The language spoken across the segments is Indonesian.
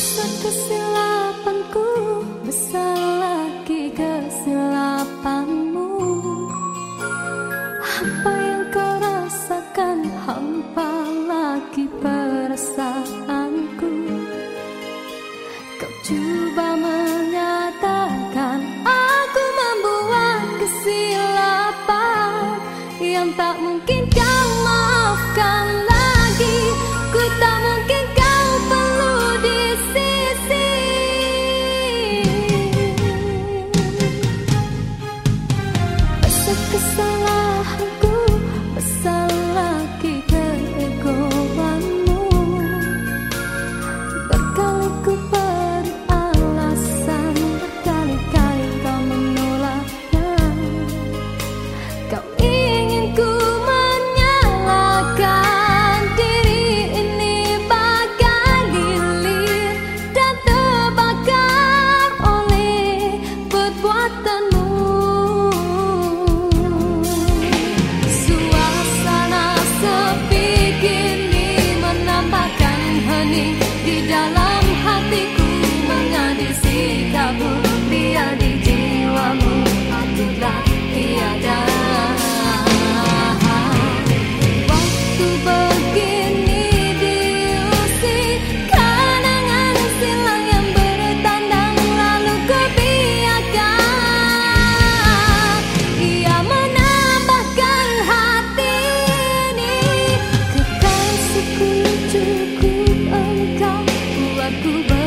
besar kesilapanku besar lagi kesilapanmu. Apa yang kau rasakan hampa lagi perasaanku. Kau coba menyatakan aku membuat kesilapan yang tak mungkin tudo bem.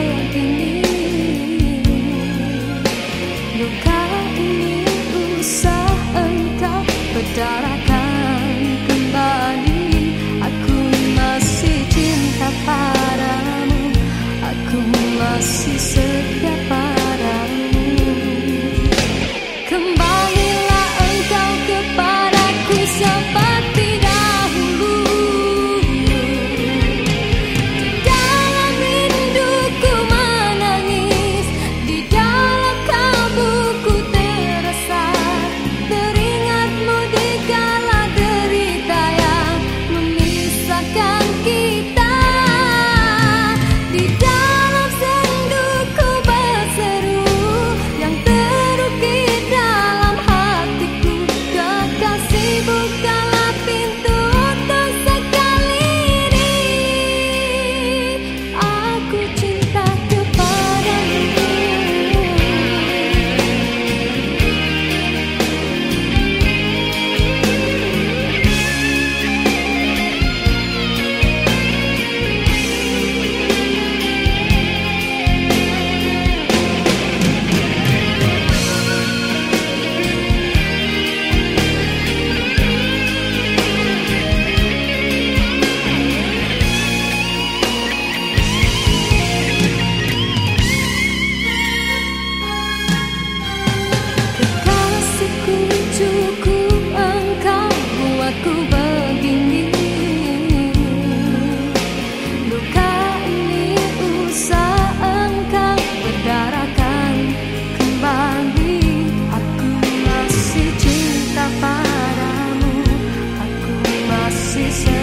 say